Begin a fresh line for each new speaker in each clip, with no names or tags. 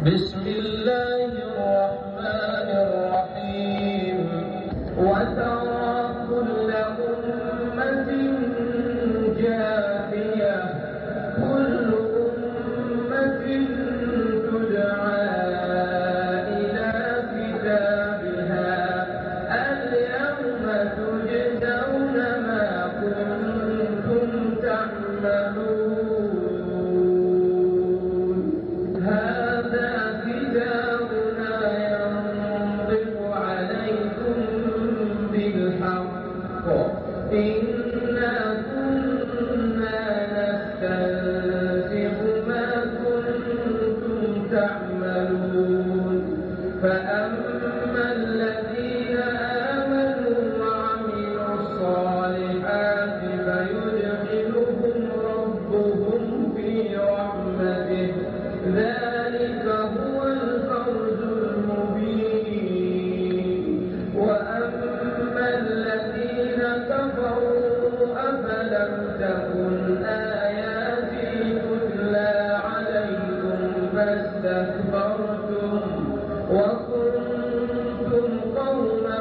بسم الله الرحمن الرحيم. وترى كل أمة جاثية كل أمة تدعى إلى كتابها. اليوم تجزون ما كنتم تعملون. things فاستكبرتم وكنتم قوما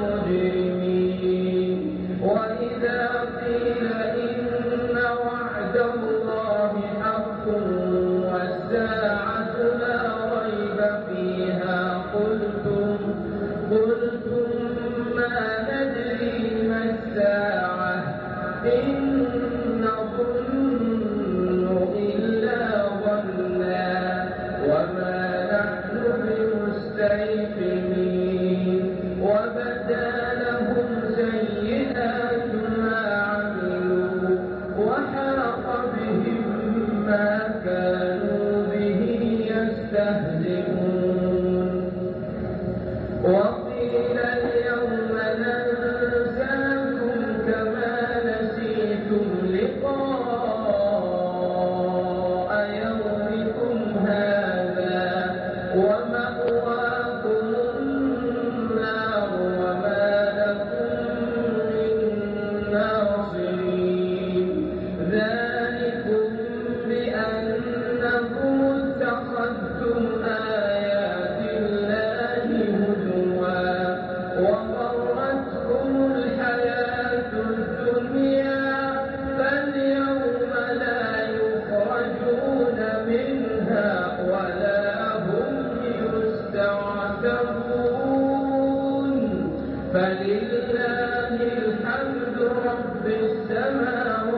مجرمين وإذا قيل إن وعد الله حق والساعة لا ريب فيها قلتم قلتم ما ندري ما الساعة؟ إن وما نحن بمستيقنين وبدا لهم سيئات ما عملوا وحاق بهم ما كانوا به يستهزئون. رب السماوات